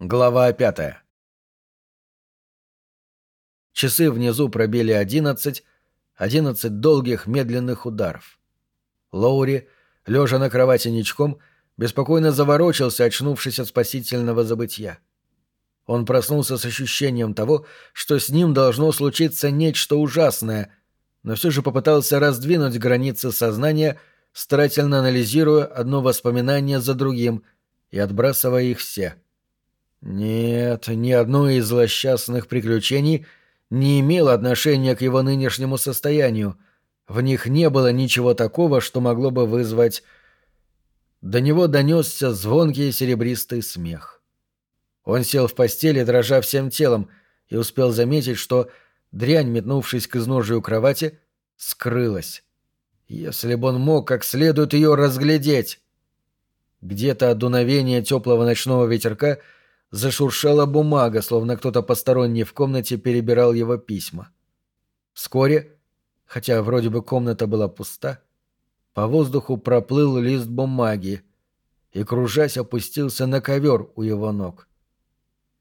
Глава пятая. Часы внизу пробили одиннадцать, одиннадцать долгих медленных ударов. Лоури, лежа на кровати ничком, беспокойно заворочился, очнувшись от спасительного забытья. Он проснулся с ощущением того, что с ним должно случиться нечто ужасное, но все же попытался раздвинуть границы сознания, старательно анализируя одно воспоминание за другим и отбрасывая их все — нет, ни одно из злосчастных приключений не имело отношения к его нынешнему состоянию. В них не было ничего такого, что могло бы вызвать... До него донесся звонкий серебристый смех. Он сел в постели, дрожа всем телом, и успел заметить, что дрянь, метнувшись к изножию кровати, скрылась. Если бы он мог как следует ее разглядеть! Где-то от дуновения теплого ночного ветерка — зашуршала бумага, словно кто-то посторонний в комнате перебирал его письма. Вскоре, хотя вроде бы комната была пуста, по воздуху проплыл лист бумаги и, кружась, опустился на ковер у его ног.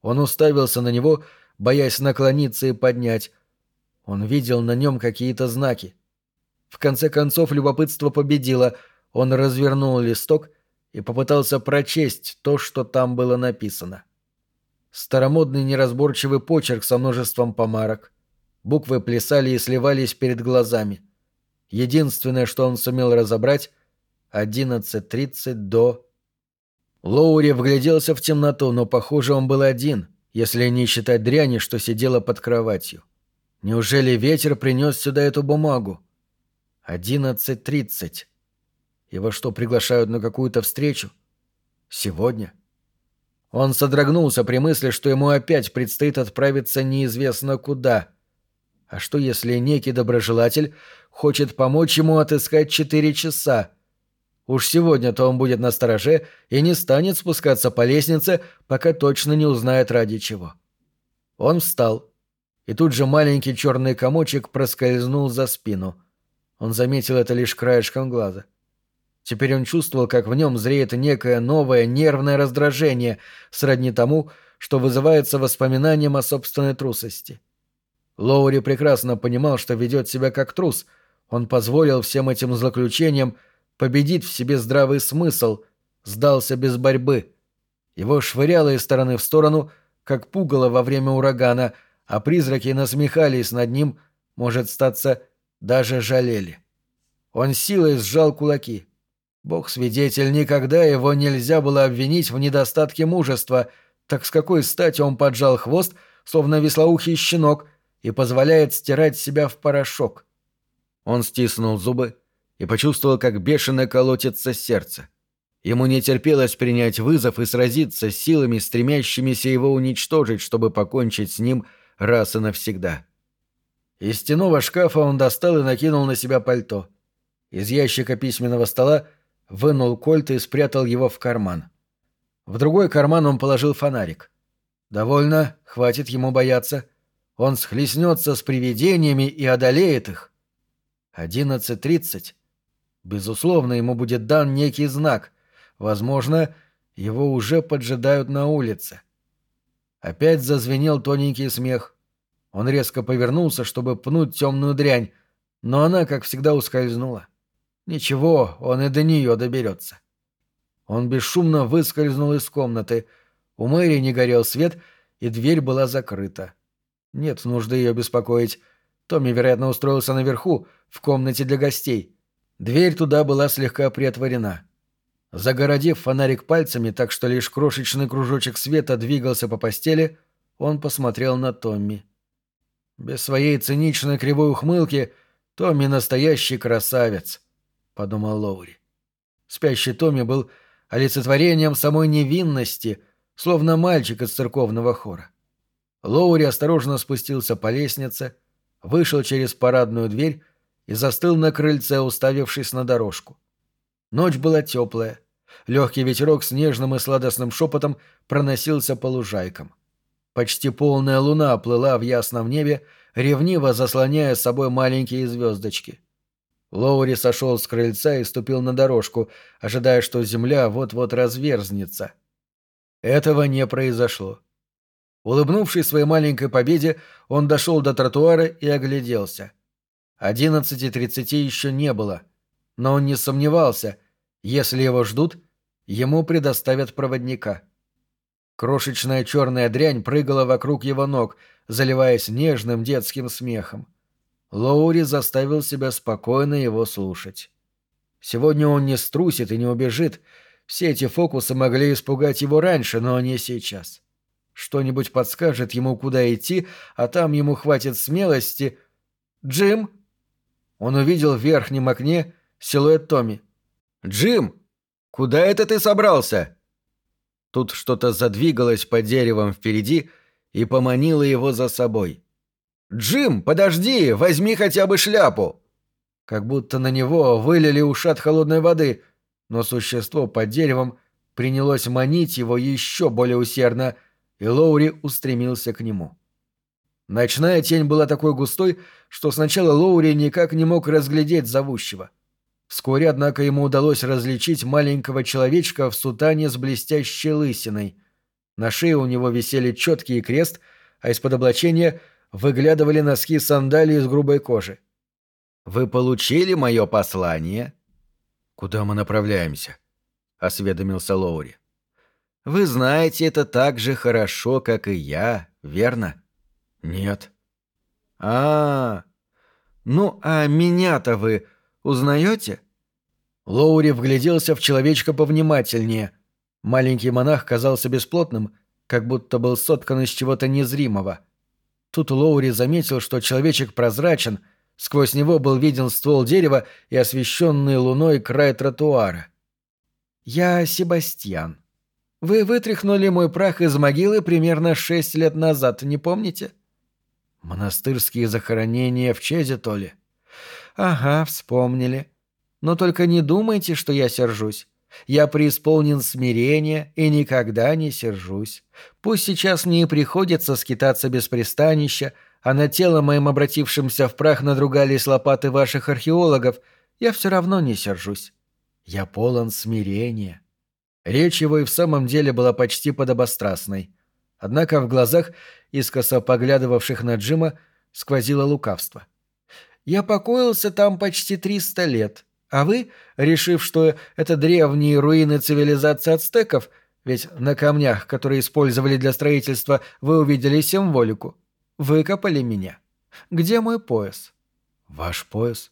Он уставился на него, боясь наклониться и поднять. Он видел на нем какие-то знаки. В конце концов любопытство победило. Он развернул листок и попытался прочесть то, что там было написано. Старомодный неразборчивый почерк со множеством помарок. Буквы плясали и сливались перед глазами. Единственное, что он сумел разобрать — 11.30 до... Лоури вгляделся в темноту, но, похоже, он был один, если не считать дряни, что сидела под кроватью. Неужели ветер принес сюда эту бумагу? 11.30. Его что, приглашают на какую-то встречу? Сегодня? Он содрогнулся при мысли, что ему опять предстоит отправиться неизвестно куда. А что, если некий доброжелатель хочет помочь ему отыскать четыре часа? Уж сегодня-то он будет на стороже и не станет спускаться по лестнице, пока точно не узнает ради чего. Он встал, и тут же маленький черный комочек проскользнул за спину. Он заметил это лишь краешком глаза. — Теперь он чувствовал, как в нем зреет некое новое нервное раздражение, сродни тому, что вызывается воспоминанием о собственной трусости. Лоури прекрасно понимал, что ведет себя как трус. Он позволил всем этим злоключениям победить в себе здравый смысл, сдался без борьбы. Его швыряло из стороны в сторону, как пугало во время урагана, а призраки насмехались над ним, может статься, даже жалели. Он силой сжал кулаки. Бог-свидетель, никогда его нельзя было обвинить в недостатке мужества, так с какой стати он поджал хвост, словно веслоухий щенок, и позволяет стирать себя в порошок? Он стиснул зубы и почувствовал, как бешено колотится сердце. Ему не терпелось принять вызов и сразиться с силами, стремящимися его уничтожить, чтобы покончить с ним раз и навсегда. Из стенового шкафа он достал и накинул на себя пальто. Из ящика письменного стола вынул кольт и спрятал его в карман. В другой карман он положил фонарик. Довольно, хватит ему бояться. Он схлестнется с привидениями и одолеет их. Одиннадцать тридцать. Безусловно, ему будет дан некий знак. Возможно, его уже поджидают на улице. Опять зазвенел тоненький смех. Он резко повернулся, чтобы пнуть темную дрянь, но она, как всегда, ускользнула. — Ничего, он и до нее доберется. Он бесшумно выскользнул из комнаты. У Мэри не горел свет, и дверь была закрыта. Нет нужды ее беспокоить. Томми, вероятно, устроился наверху, в комнате для гостей. Дверь туда была слегка приотворена. Загородив фонарик пальцами, так что лишь крошечный кружочек света двигался по постели, он посмотрел на Томми. Без своей циничной кривой ухмылки Томми настоящий красавец подумал Лоури. Спящий Томми был олицетворением самой невинности, словно мальчик из церковного хора. Лоури осторожно спустился по лестнице, вышел через парадную дверь и застыл на крыльце, уставившись на дорожку. Ночь была теплая. Легкий ветерок с нежным и сладостным шепотом проносился по лужайкам. Почти полная луна плыла в ясном небе, ревниво заслоняя с собой маленькие звездочки — Лоури сошел с крыльца и ступил на дорожку, ожидая, что земля вот-вот разверзнется. Этого не произошло. Улыбнувшись своей маленькой победе, он дошел до тротуара и огляделся. Одиннадцати тридцати еще не было, но он не сомневался, если его ждут, ему предоставят проводника. Крошечная черная дрянь прыгала вокруг его ног, заливаясь нежным детским смехом. Лоури заставил себя спокойно его слушать. Сегодня он не струсит и не убежит. Все эти фокусы могли испугать его раньше, но не сейчас. Что-нибудь подскажет ему, куда идти, а там ему хватит смелости. «Джим!» Он увидел в верхнем окне силуэт Томми. «Джим! Куда это ты собрался?» Тут что-то задвигалось под деревом впереди и поманило его за собой. «Джим, подожди! Возьми хотя бы шляпу!» Как будто на него вылили ушат холодной воды, но существо под деревом принялось манить его еще более усердно, и Лоури устремился к нему. Ночная тень была такой густой, что сначала Лоури никак не мог разглядеть зовущего. Вскоре, однако, ему удалось различить маленького человечка в сутане с блестящей лысиной. На шее у него висели четкий крест, а из-под облачения выглядывали носки сандалий из грубой кожи. «Вы получили мое послание?» «Куда мы направляемся?» — осведомился Лоури. «Вы знаете это так же хорошо, как и я, верно?» «Нет». «А, -а, -а. ну а меня-то вы Узнаете?» Лоури вгляделся в человечка повнимательнее. Маленький монах казался бесплотным, как будто был соткан из чего-то незримого. Тут Лоури заметил, что человечек прозрачен, сквозь него был виден ствол дерева и освещенный луной край тротуара. «Я Себастьян. Вы вытряхнули мой прах из могилы примерно шесть лет назад, не помните?» «Монастырские захоронения в Чезе, то ли?» «Ага, вспомнили. Но только не думайте, что я сержусь. Я преисполнен смирения и никогда не сержусь. Пусть сейчас мне и приходится скитаться без пристанища, а на тело моим обратившимся в прах надругались лопаты ваших археологов, я все равно не сержусь. Я полон смирения». Речь его и в самом деле была почти подобострастной. Однако в глазах, искоса поглядывавших на Джима, сквозило лукавство. — я покоился там почти триста лет. А вы, решив, что это древние руины цивилизации ацтеков, ведь на камнях, которые использовали для строительства, вы увидели символику, выкопали меня. Где мой пояс? Ваш пояс?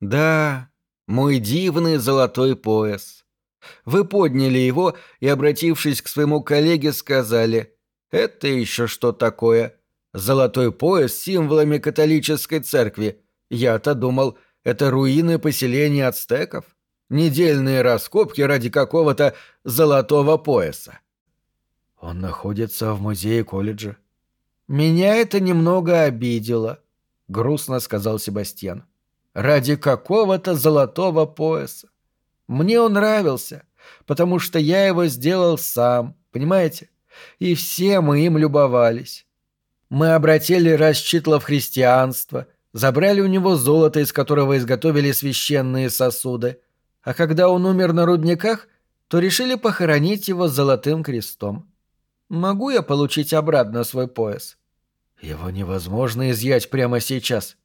Да, мой дивный золотой пояс. Вы подняли его и, обратившись к своему коллеге, сказали «Это еще что такое?» Золотой пояс с символами католической церкви – я-то думал, это руины поселения ацтеков. Недельные раскопки ради какого-то золотого пояса. Он находится в музее колледжа. Меня это немного обидело, грустно сказал Себастьян. Ради какого-то золотого пояса. Мне он нравился, потому что я его сделал сам, понимаете? И все мы им любовались. Мы обратили расчитло в христианство — Забрали у него золото, из которого изготовили священные сосуды. А когда он умер на рудниках, то решили похоронить его золотым крестом. Могу я получить обратно свой пояс? Его невозможно изъять прямо сейчас.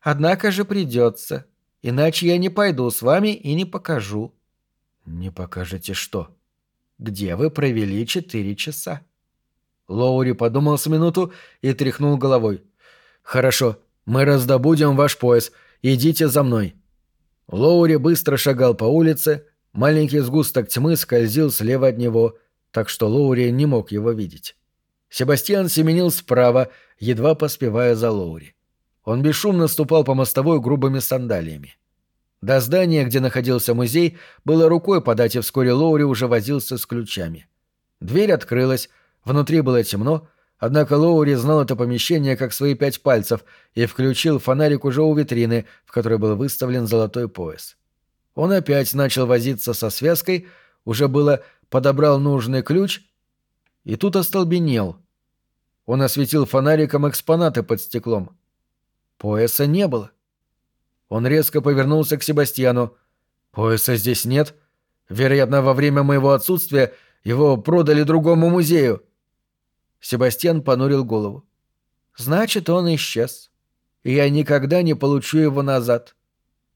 Однако же придется. Иначе я не пойду с вами и не покажу. Не покажете что? Где вы провели четыре часа? Лоури подумал с минуту и тряхнул головой. Хорошо, мы раздобудем ваш пояс. Идите за мной». Лоури быстро шагал по улице, маленький сгусток тьмы скользил слева от него, так что Лоури не мог его видеть. Себастьян семенил справа, едва поспевая за Лоури. Он бесшумно ступал по мостовой грубыми сандалиями. До здания, где находился музей, было рукой подать, и вскоре Лоури уже возился с ключами. Дверь открылась, внутри было темно, Однако Лоури знал это помещение как свои пять пальцев и включил фонарик уже у витрины, в которой был выставлен золотой пояс. Он опять начал возиться со связкой, уже было подобрал нужный ключ и тут остолбенел. Он осветил фонариком экспонаты под стеклом. Пояса не было. Он резко повернулся к Себастьяну. «Пояса здесь нет. Вероятно, во время моего отсутствия Его продали другому музею». Себастьян понурил голову. «Значит, он исчез. Я никогда не получу его назад.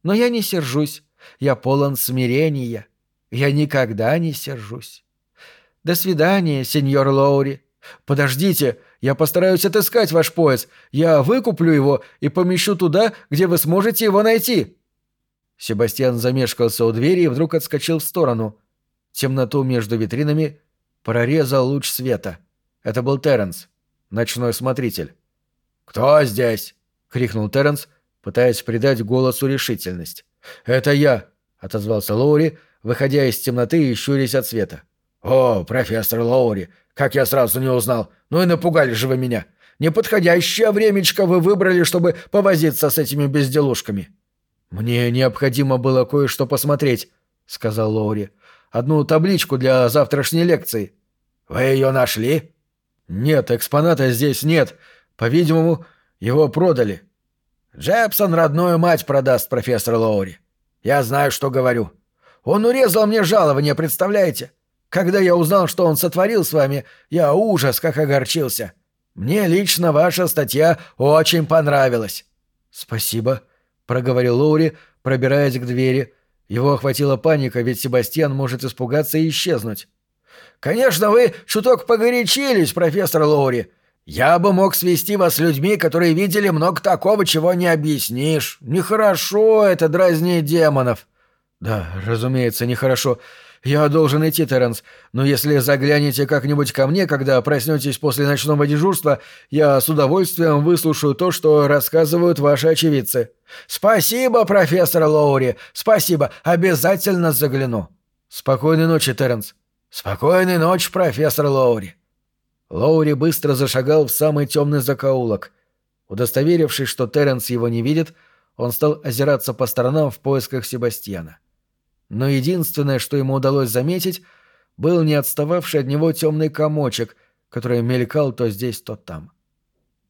Но я не сержусь. Я полон смирения. Я никогда не сержусь. До свидания, сеньор Лоури. Подождите, я постараюсь отыскать ваш пояс. Я выкуплю его и помещу туда, где вы сможете его найти». Себастьян замешкался у двери и вдруг отскочил в сторону. Темноту между витринами прорезал луч света. Это был Терренс, ночной смотритель. «Кто здесь?» — крикнул Терренс, пытаясь придать голосу решительность. «Это я», — отозвался Лоури, выходя из темноты и щурясь от света. «О, профессор Лоури, как я сразу не узнал! Ну и напугали же вы меня! Неподходящее времечко вы выбрали, чтобы повозиться с этими безделушками!» «Мне необходимо было кое-что посмотреть», — сказал Лоури. «Одну табличку для завтрашней лекции». «Вы ее нашли?» «Нет, экспоната здесь нет. По-видимому, его продали». «Джепсон родную мать продаст, профессор Лоури. Я знаю, что говорю. Он урезал мне жалование, представляете? Когда я узнал, что он сотворил с вами, я ужас как огорчился. Мне лично ваша статья очень понравилась». «Спасибо», — проговорил Лоури, пробираясь к двери. Его охватила паника, ведь Себастьян может испугаться и исчезнуть. «Конечно, вы чуток погорячились, профессор Лоури. Я бы мог свести вас с людьми, которые видели много такого, чего не объяснишь. Нехорошо это дразнить демонов». «Да, разумеется, нехорошо. Я должен идти, Терренс, но если заглянете как-нибудь ко мне, когда проснетесь после ночного дежурства, я с удовольствием выслушаю то, что рассказывают ваши очевидцы». «Спасибо, профессор Лоури, спасибо, обязательно загляну». «Спокойной ночи, Терренс». «Спокойной ночи, профессор Лоури». Лоури быстро зашагал в самый темный закоулок. Удостоверившись, что Терренс его не видит, он стал озираться по сторонам в поисках Себастьяна но единственное, что ему удалось заметить, был не отстававший от него темный комочек, который мелькал то здесь, то там.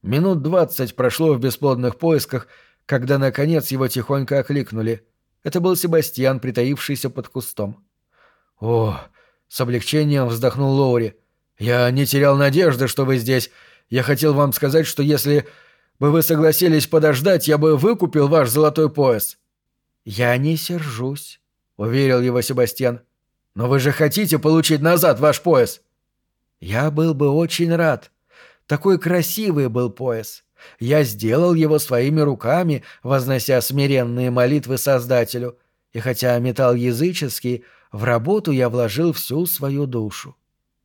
Минут двадцать прошло в бесплодных поисках, когда, наконец, его тихонько окликнули. Это был Себастьян, притаившийся под кустом. «О!» — с облегчением вздохнул Лоури. «Я не терял надежды, что вы здесь. Я хотел вам сказать, что если бы вы согласились подождать, я бы выкупил ваш золотой пояс». «Я не сержусь», — уверил его Себастьян. «Но вы же хотите получить назад ваш пояс?» «Я был бы очень рад. Такой красивый был пояс. Я сделал его своими руками, вознося смиренные молитвы Создателю, и хотя металл языческий, в работу я вложил всю свою душу.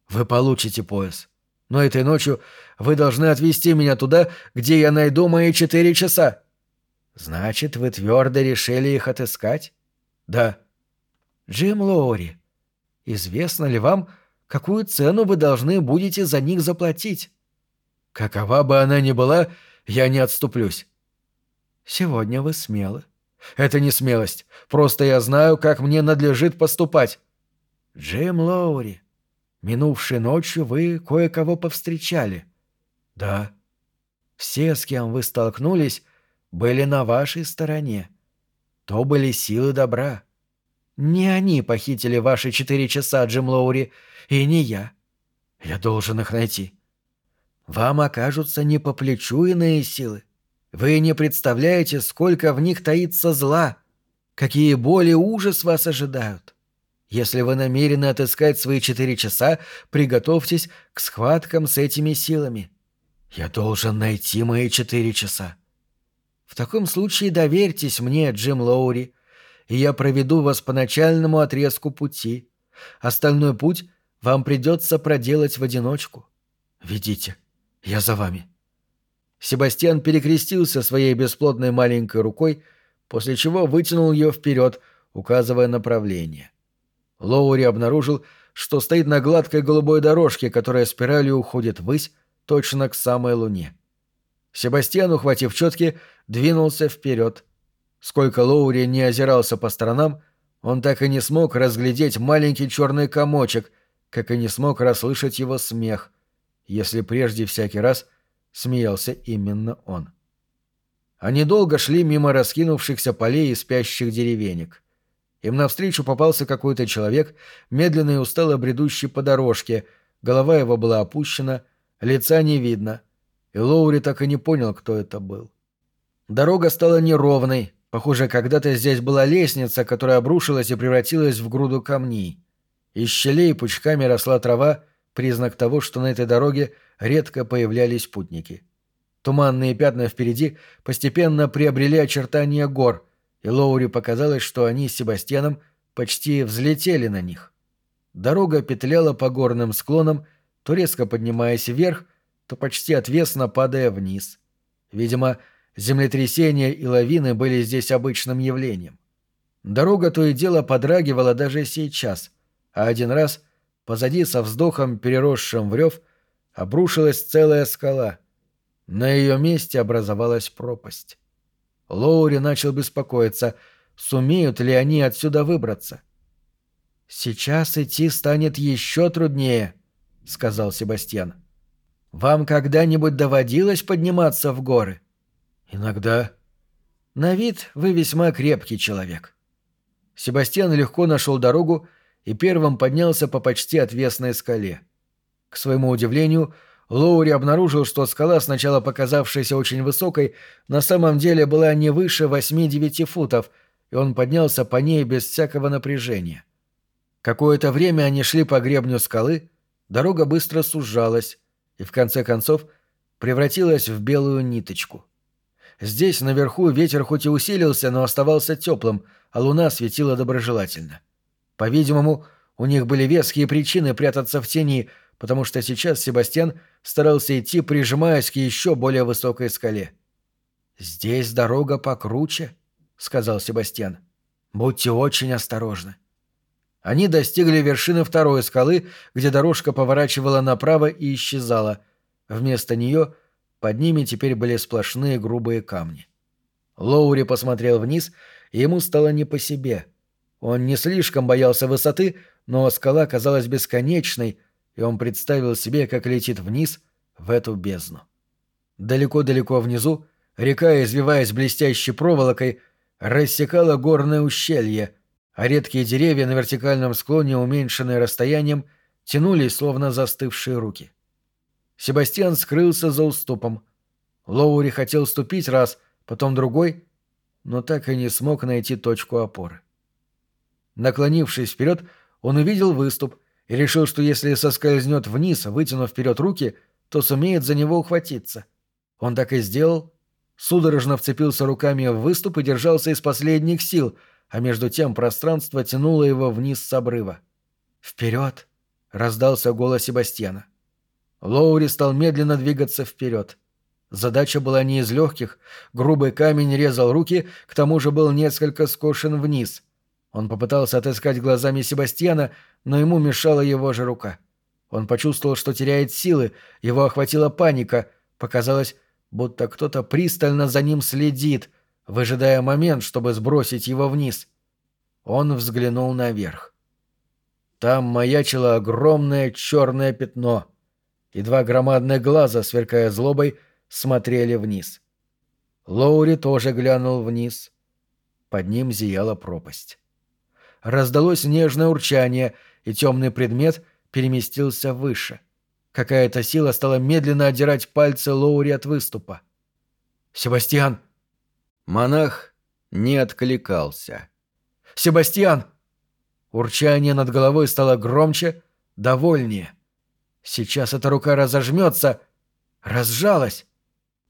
Вы получите пояс. Но этой ночью вы должны отвезти меня туда, где я найду мои четыре часа». «Значит, вы твердо решили их отыскать?» «Да». Джим Лоури, известно ли вам, какую цену вы должны будете за них заплатить? Какова бы она ни была, я не отступлюсь. Сегодня вы смелы. Это не смелость. Просто я знаю, как мне надлежит поступать. Джим Лоури, минувшей ночью вы кое-кого повстречали. Да. Все, с кем вы столкнулись, были на вашей стороне. То были силы добра. Не они похитили ваши четыре часа, Джим Лоури, и не я. Я должен их найти. Вам окажутся не по плечу иные силы. Вы не представляете, сколько в них таится зла, какие боли и ужас вас ожидают. Если вы намерены отыскать свои четыре часа, приготовьтесь к схваткам с этими силами. Я должен найти мои четыре часа. В таком случае доверьтесь мне, Джим Лоури, и я проведу вас по начальному отрезку пути. Остальной путь вам придется проделать в одиночку. Ведите, я за вами». Себастьян перекрестился своей бесплодной маленькой рукой, после чего вытянул ее вперед, указывая направление. Лоури обнаружил, что стоит на гладкой голубой дорожке, которая спиралью уходит ввысь, точно к самой луне. Себастьян, ухватив четки, двинулся вперед, Сколько Лоури не озирался по сторонам, он так и не смог разглядеть маленький черный комочек, как и не смог расслышать его смех, если прежде всякий раз смеялся именно он. Они долго шли мимо раскинувшихся полей и спящих деревенек. Им навстречу попался какой-то человек, медленно и устало бредущий по дорожке, голова его была опущена, лица не видно, и Лоури так и не понял, кто это был. Дорога стала неровной, похоже, когда-то здесь была лестница, которая обрушилась и превратилась в груду камней. Из щелей пучками росла трава, признак того, что на этой дороге редко появлялись путники. Туманные пятна впереди постепенно приобрели очертания гор, и Лоури показалось, что они с Себастьяном почти взлетели на них. Дорога петляла по горным склонам, то резко поднимаясь вверх, то почти отвесно падая вниз. Видимо, землетрясения и лавины были здесь обычным явлением. Дорога то и дело подрагивала даже сейчас, а один раз позади со вздохом, переросшим в рев, обрушилась целая скала. На ее месте образовалась пропасть. Лоури начал беспокоиться, сумеют ли они отсюда выбраться. «Сейчас идти станет еще труднее», — сказал Себастьян. «Вам когда-нибудь доводилось подниматься в горы?» «Иногда». «На вид вы весьма крепкий человек». Себастьян легко нашел дорогу и первым поднялся по почти отвесной скале. К своему удивлению, Лоури обнаружил, что скала, сначала показавшаяся очень высокой, на самом деле была не выше 8-9 футов, и он поднялся по ней без всякого напряжения. Какое-то время они шли по гребню скалы, дорога быстро сужалась и, в конце концов, превратилась в белую ниточку. Здесь, наверху, ветер хоть и усилился, но оставался теплым, а луна светила доброжелательно. По-видимому, у них были веские причины прятаться в тени — потому что сейчас Себастьян старался идти, прижимаясь к еще более высокой скале. «Здесь дорога покруче», — сказал Себастьян. «Будьте очень осторожны». Они достигли вершины второй скалы, где дорожка поворачивала направо и исчезала. Вместо нее под ними теперь были сплошные грубые камни. Лоури посмотрел вниз, и ему стало не по себе. Он не слишком боялся высоты, но скала казалась бесконечной, и он представил себе, как летит вниз в эту бездну. Далеко-далеко внизу река, извиваясь блестящей проволокой, рассекала горное ущелье, а редкие деревья на вертикальном склоне, уменьшенные расстоянием, тянулись, словно застывшие руки. Себастьян скрылся за уступом. Лоури хотел ступить раз, потом другой, но так и не смог найти точку опоры. Наклонившись вперед, он увидел выступ — и решил, что если соскользнет вниз, вытянув вперед руки, то сумеет за него ухватиться. Он так и сделал. Судорожно вцепился руками в выступ и держался из последних сил, а между тем пространство тянуло его вниз с обрыва. «Вперед!» — раздался голос Себастьяна. Лоури стал медленно двигаться вперед. Задача была не из легких, грубый камень резал руки, к тому же был несколько скошен вниз — он попытался отыскать глазами Себастьяна, но ему мешала его же рука. Он почувствовал, что теряет силы, его охватила паника. Показалось, будто кто-то пристально за ним следит, выжидая момент, чтобы сбросить его вниз. Он взглянул наверх. Там маячило огромное черное пятно, и два громадных глаза, сверкая злобой, смотрели вниз. Лоури тоже глянул вниз. Под ним зияла пропасть раздалось нежное урчание, и темный предмет переместился выше. Какая-то сила стала медленно отдирать пальцы Лоури от выступа. «Себастьян!» Монах не откликался. «Себастьян!» Урчание над головой стало громче, довольнее. Сейчас эта рука разожмется. Разжалась.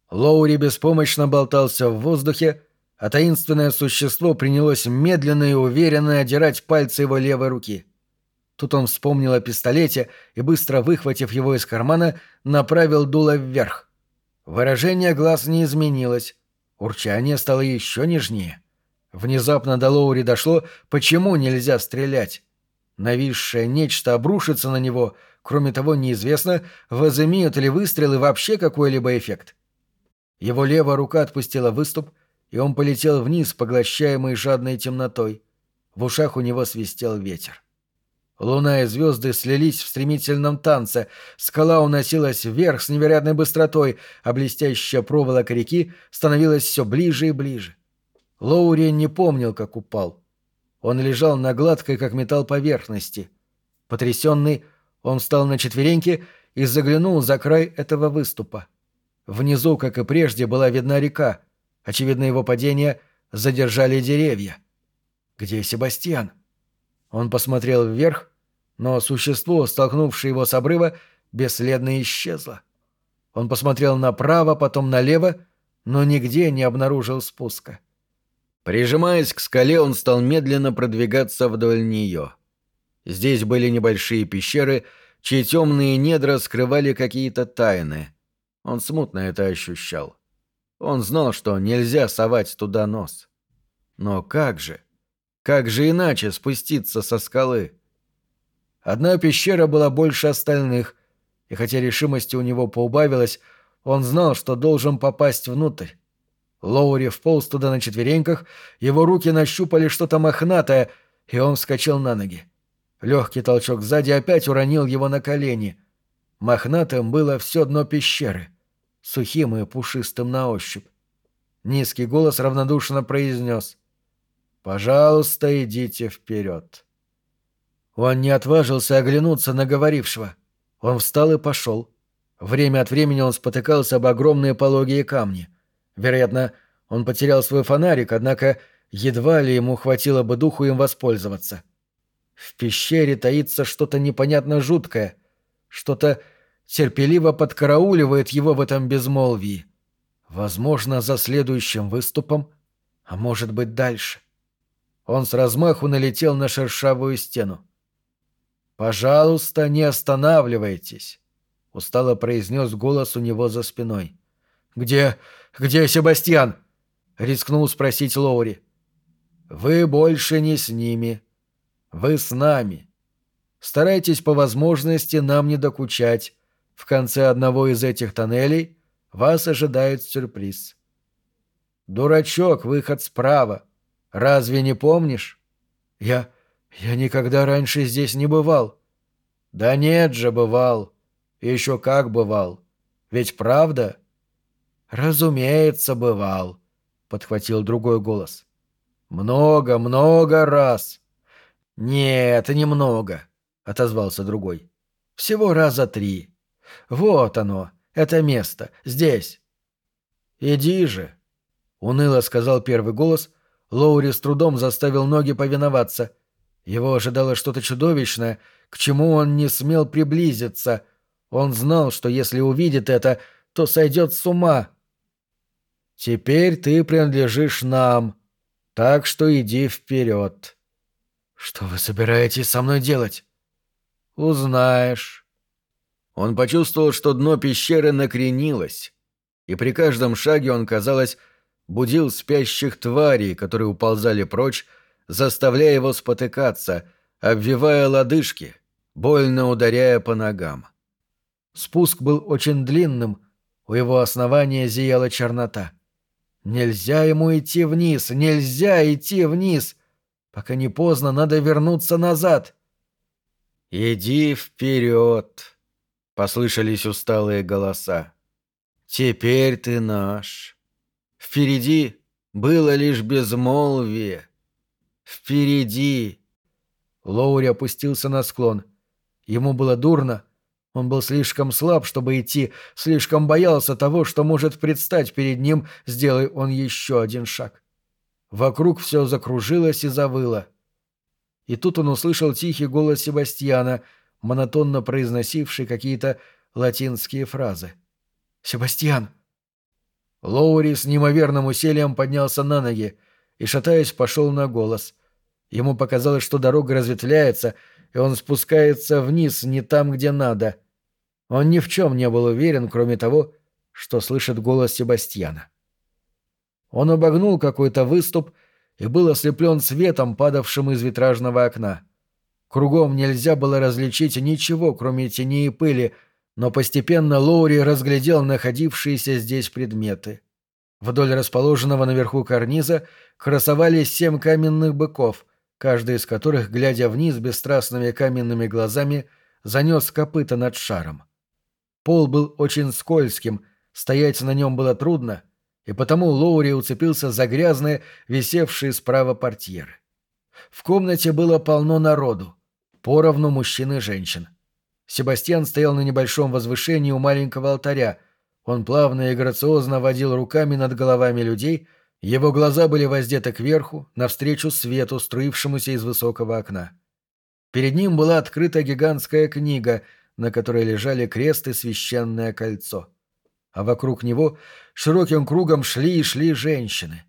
Лоури беспомощно болтался в воздухе, а таинственное существо принялось медленно и уверенно одирать пальцы его левой руки. Тут он вспомнил о пистолете и, быстро выхватив его из кармана, направил дуло вверх. Выражение глаз не изменилось. Урчание стало еще нежнее. Внезапно до Лоури дошло, почему нельзя стрелять. Нависшее нечто обрушится на него, кроме того, неизвестно, возымеют ли выстрелы вообще какой-либо эффект. Его левая рука отпустила выступ, и он полетел вниз, поглощаемый жадной темнотой. В ушах у него свистел ветер. Луна и звезды слились в стремительном танце, скала уносилась вверх с невероятной быстротой, а блестящая проволока реки становилась все ближе и ближе. Лоури не помнил, как упал. Он лежал на гладкой, как металл, поверхности. Потрясенный, он встал на четвереньки и заглянул за край этого выступа. Внизу, как и прежде, была видна река. Очевидно, его падение задержали деревья. Где Себастьян? Он посмотрел вверх, но существо, столкнувшее его с обрыва, бесследно исчезло. Он посмотрел направо, потом налево, но нигде не обнаружил спуска. Прижимаясь к скале, он стал медленно продвигаться вдоль нее. Здесь были небольшие пещеры, чьи темные недра скрывали какие-то тайны. Он смутно это ощущал. Он знал, что нельзя совать туда нос. Но как же? Как же иначе спуститься со скалы? Одна пещера была больше остальных, и хотя решимости у него поубавилось, он знал, что должен попасть внутрь. Лоури вполз туда на четвереньках, его руки нащупали что-то мохнатое, и он вскочил на ноги. Легкий толчок сзади опять уронил его на колени. Мохнатым было все дно пещеры, сухим и пушистым на ощупь. Низкий голос равнодушно произнес «Пожалуйста, идите вперед». Он не отважился оглянуться на говорившего. Он встал и пошел. Время от времени он спотыкался об огромные пологие камни. Вероятно, он потерял свой фонарик, однако едва ли ему хватило бы духу им воспользоваться. В пещере таится что-то непонятно жуткое, что-то терпеливо подкарауливает его в этом безмолвии. Возможно, за следующим выступом, а может быть дальше. Он с размаху налетел на шершавую стену. «Пожалуйста, не останавливайтесь. — устало произнес голос у него за спиной. «Где... где Себастьян?» — рискнул спросить Лоури. «Вы больше не с ними. Вы с нами. Старайтесь по возможности нам не докучать. В конце одного из этих тоннелей вас ожидает сюрприз». «Дурачок, выход справа. Разве не помнишь?» «Я... я никогда раньше здесь не бывал». «Да нет же, бывал. Еще как бывал. Ведь правда? Разумеется, бывал, подхватил другой голос. Много, много раз. Нет, немного, отозвался другой. Всего раза три. Вот оно, это место, здесь. Иди же, уныло сказал первый голос. Лоури с трудом заставил ноги повиноваться. Его ожидало что-то чудовищное, к чему он не смел приблизиться, он знал, что если увидит это, то сойдет с ума. «Теперь ты принадлежишь нам, так что иди вперед». «Что вы собираетесь со мной делать?» «Узнаешь». Он почувствовал, что дно пещеры накренилось, и при каждом шаге он, казалось, будил спящих тварей, которые уползали прочь, заставляя его спотыкаться, обвивая лодыжки, больно ударяя по ногам. Спуск был очень длинным, у его основания зияла чернота. Нельзя ему идти вниз, нельзя идти вниз. Пока не поздно, надо вернуться назад. «Иди вперед!» — послышались усталые голоса. «Теперь ты наш. Впереди было лишь безмолвие. Впереди!» Лоури опустился на склон. Ему было дурно, он был слишком слаб, чтобы идти, слишком боялся того, что может предстать перед ним, сделай он еще один шаг. Вокруг все закружилось и завыло. И тут он услышал тихий голос Себастьяна, монотонно произносивший какие-то латинские фразы. «Себастьян!» Лоури с неимоверным усилием поднялся на ноги и, шатаясь, пошел на голос. Ему показалось, что дорога разветвляется — и он спускается вниз не там, где надо. Он ни в чем не был уверен, кроме того, что слышит голос Себастьяна. Он обогнул какой-то выступ и был ослеплен светом, падавшим из витражного окна. Кругом нельзя было различить ничего, кроме тени и пыли, но постепенно Лоури разглядел находившиеся здесь предметы. Вдоль расположенного наверху карниза красовались семь каменных быков, каждый из которых, глядя вниз бесстрастными каменными глазами, занес копыта над шаром. Пол был очень скользким, стоять на нем было трудно, и потому Лоури уцепился за грязные, висевшие справа портьеры. В комнате было полно народу, поровну мужчин и женщин. Себастьян стоял на небольшом возвышении у маленького алтаря. Он плавно и грациозно водил руками над головами людей, его глаза были воздеты кверху, навстречу свету, струившемуся из высокого окна. Перед ним была открыта гигантская книга, на которой лежали крест и священное кольцо. А вокруг него широким кругом шли и шли женщины.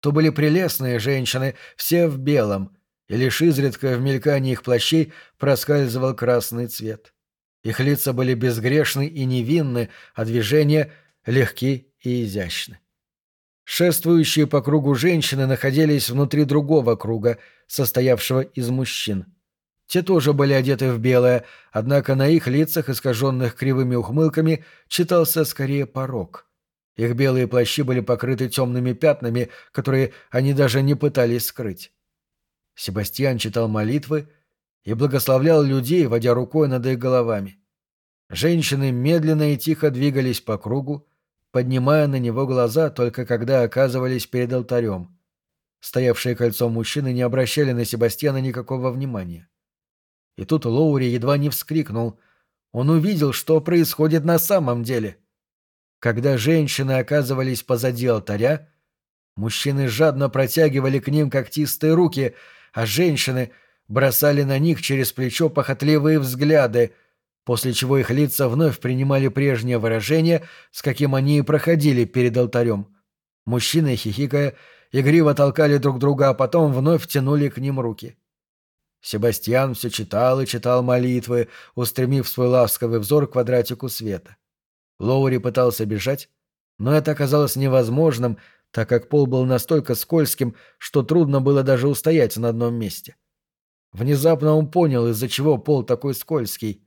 То были прелестные женщины, все в белом, и лишь изредка в мелькании их плащей проскальзывал красный цвет. Их лица были безгрешны и невинны, а движения легки и изящны. Шествующие по кругу женщины находились внутри другого круга, состоявшего из мужчин. Те тоже были одеты в белое, однако на их лицах, искаженных кривыми ухмылками, читался скорее порог. Их белые плащи были покрыты темными пятнами, которые они даже не пытались скрыть. Себастьян читал молитвы и благословлял людей, водя рукой над их головами. Женщины медленно и тихо двигались по кругу, поднимая на него глаза только когда оказывались перед алтарем. Стоявшие кольцом мужчины не обращали на Себастьяна никакого внимания. И тут Лоури едва не вскрикнул. Он увидел, что происходит на самом деле. Когда женщины оказывались позади алтаря, мужчины жадно протягивали к ним когтистые руки, а женщины бросали на них через плечо похотливые взгляды, после чего их лица вновь принимали прежнее выражение, с каким они и проходили перед алтарем. Мужчины, хихикая, игриво толкали друг друга, а потом вновь тянули к ним руки. — Себастьян все читал и читал молитвы, устремив свой ласковый взор к квадратику света. Лоури пытался бежать, но это оказалось невозможным, так как пол был настолько скользким, что трудно было даже устоять на одном месте. Внезапно он понял, из-за чего пол такой скользкий.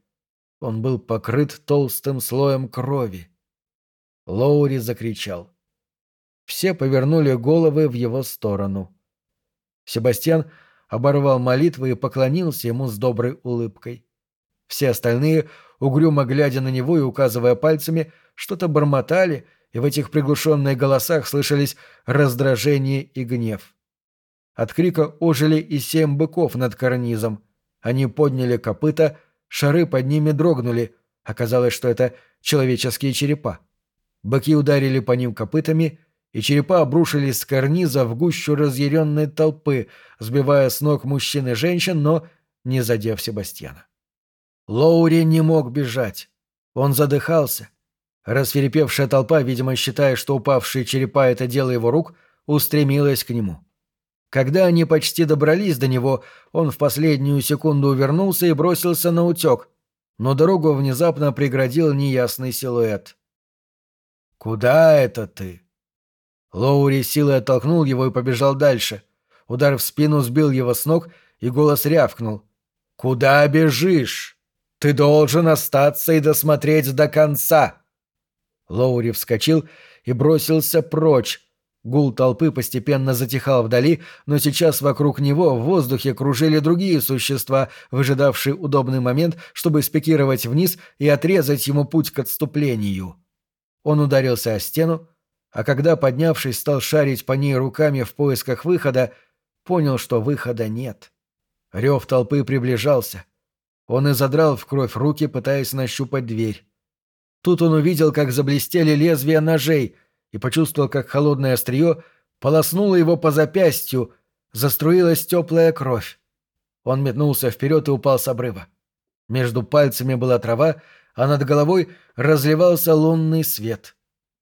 Он был покрыт толстым слоем крови. Лоури закричал. Все повернули головы в его сторону. Себастьян оборвал молитвы и поклонился ему с доброй улыбкой. Все остальные, угрюмо глядя на него и указывая пальцами, что-то бормотали, и в этих приглушенных голосах слышались раздражение и гнев. От крика ожили и семь быков над карнизом. Они подняли копыта, шары под ними дрогнули. Оказалось, что это человеческие черепа. Быки ударили по ним копытами, и черепа обрушились с карниза в гущу разъяренной толпы, сбивая с ног мужчин и женщин, но не задев Себастьяна. Лоури не мог бежать. Он задыхался. Расферепевшая толпа, видимо, считая, что упавшие черепа — это дело его рук, устремилась к нему. Когда они почти добрались до него, он в последнюю секунду увернулся и бросился на утек, но дорогу внезапно преградил неясный силуэт. «Куда это ты?» Лоури силой оттолкнул его и побежал дальше. Удар в спину сбил его с ног, и голос рявкнул. «Куда бежишь? Ты должен остаться и досмотреть до конца!» Лоури вскочил и бросился прочь. Гул толпы постепенно затихал вдали, но сейчас вокруг него в воздухе кружили другие существа, выжидавшие удобный момент, чтобы спикировать вниз и отрезать ему путь к отступлению. Он ударился о стену, а когда, поднявшись, стал шарить по ней руками в поисках выхода, понял, что выхода нет. Рев толпы приближался. Он и задрал в кровь руки, пытаясь нащупать дверь. Тут он увидел, как заблестели лезвия ножей, и почувствовал, как холодное острие полоснуло его по запястью, заструилась теплая кровь. Он метнулся вперед и упал с обрыва. Между пальцами была трава, а над головой разливался лунный свет.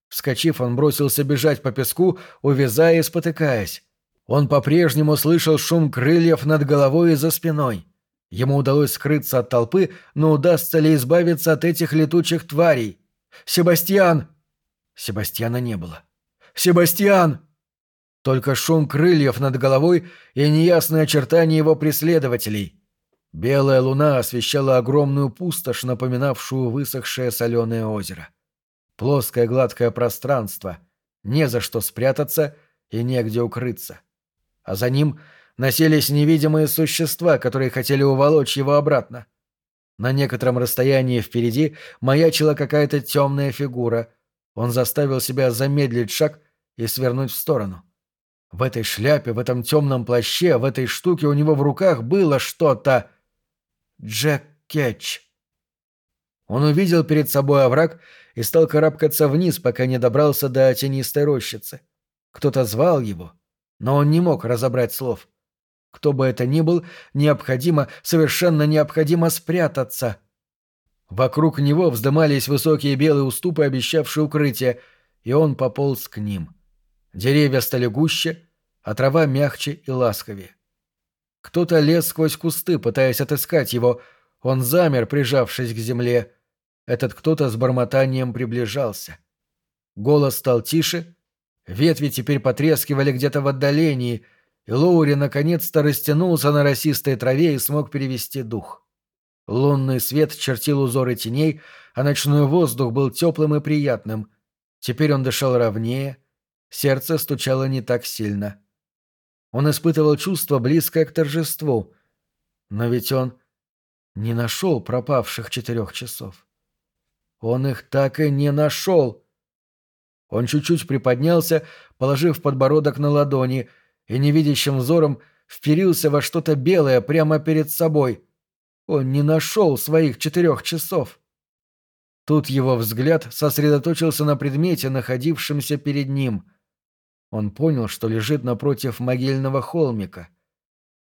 Вскочив, он бросился бежать по песку, увязая и спотыкаясь. Он по-прежнему слышал шум крыльев над головой и за спиной. Ему удалось скрыться от толпы, но удастся ли избавиться от этих летучих тварей? «Себастьян!» Себастьяна не было. «Себастьян!» Только шум крыльев над головой и неясные очертания его преследователей. Белая луна освещала огромную пустошь, напоминавшую высохшее соленое озеро. Плоское гладкое пространство, не за что спрятаться и негде укрыться. А за ним носились невидимые существа, которые хотели уволочь его обратно. На некотором расстоянии впереди маячила какая-то темная фигура. Он заставил себя замедлить шаг и свернуть в сторону. В этой шляпе, в этом темном плаще, в этой штуке у него в руках было что-то. Джек Кетч. Он увидел перед собой овраг и стал карабкаться вниз, пока не добрался до тенистой рощицы. Кто-то звал его, но он не мог разобрать слов. Кто бы это ни был, необходимо, совершенно необходимо спрятаться. Вокруг него вздымались высокие белые уступы, обещавшие укрытие, и он пополз к ним. Деревья стали гуще, а трава мягче и ласковее. Кто-то лез сквозь кусты, пытаясь отыскать его. Он замер, прижавшись к земле. Этот кто-то с бормотанием приближался. Голос стал тише, ветви теперь потрескивали где-то в отдалении, и Лоури наконец-то растянулся на росистой траве и смог перевести дух. Лунный свет чертил узоры теней, а ночной воздух был теплым и приятным. Теперь он дышал ровнее, сердце стучало не так сильно. Он испытывал чувство, близкое к торжеству. Но ведь он не нашел пропавших четырех часов. Он их так и не нашел. Он чуть-чуть приподнялся, положив подбородок на ладони, и невидящим взором вперился во что-то белое прямо перед собой. Он не нашел своих четырех часов. Тут его взгляд сосредоточился на предмете, находившемся перед ним. Он понял, что лежит напротив могильного холмика,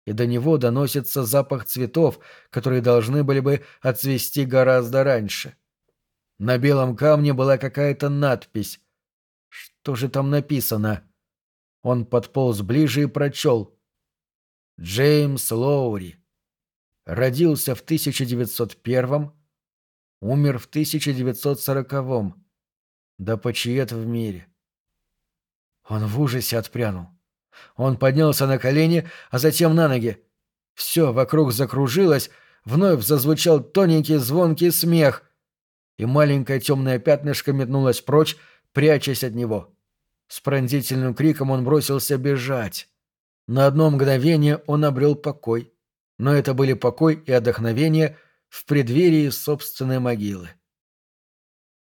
и до него доносится запах цветов, которые должны были бы отцвести гораздо раньше. На белом камне была какая-то надпись. Что же там написано? Он подполз ближе и прочел. Джеймс Лоури. Родился в 1901 умер в 1940-м. Да почиет в мире. Он в ужасе отпрянул. Он поднялся на колени, а затем на ноги. Все вокруг закружилось, вновь зазвучал тоненький звонкий смех, и маленькое темное пятнышко метнулось прочь, прячась от него. С пронзительным криком он бросился бежать. На одно мгновение он обрел покой, но это были покой и отдохновение в преддверии собственной могилы.